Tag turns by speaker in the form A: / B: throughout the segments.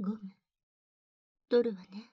A: ゴム。取るわね。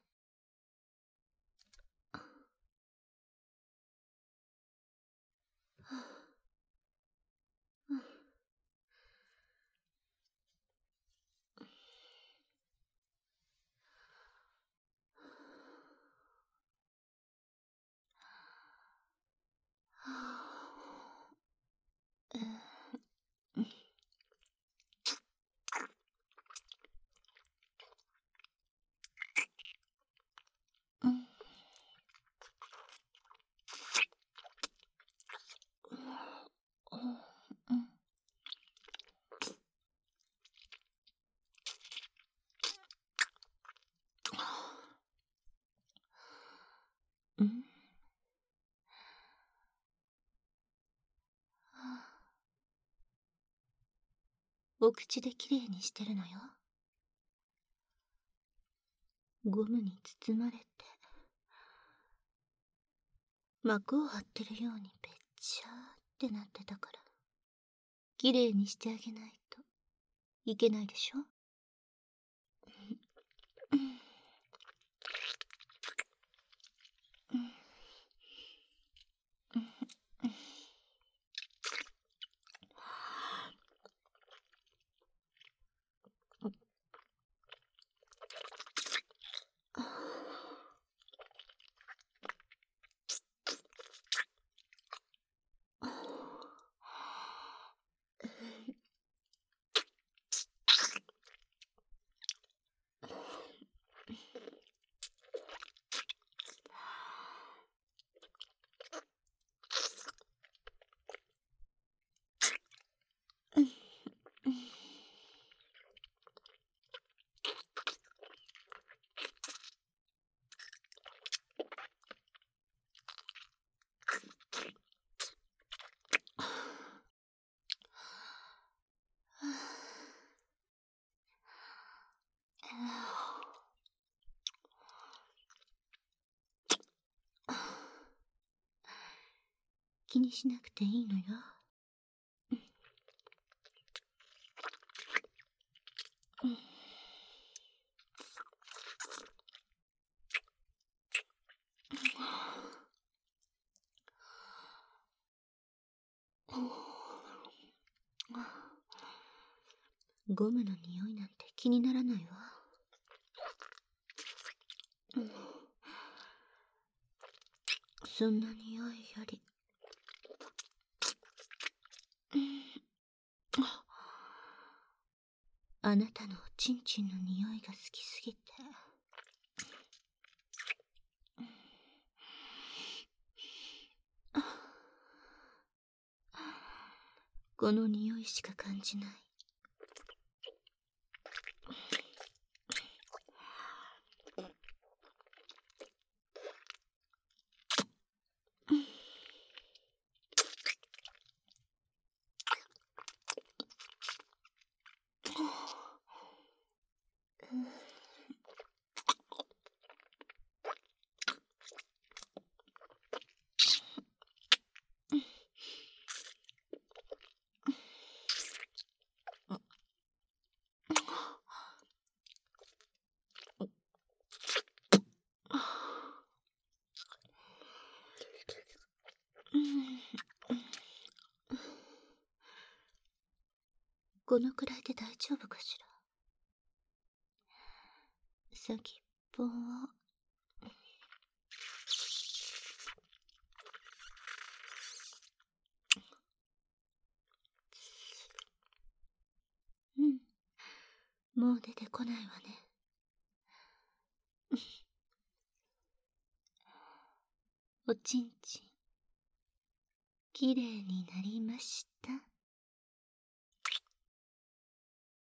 A: お口できれいにしてるのよ。ゴムに包まれて、膜を張ってるようにべっちゃーってなってたから、きれいにしてあげないといけないでしょ？気にしなくていいのよ。ゴムの匂いなんて気にならないわ。そんな匂いよりあなたのおちんちんの匂いが好きすぎて。この匂いしか感じない。このくらいで大丈夫かしら？先っぽは。うん。もう出てこないわね。おちんちん。きれいになりました。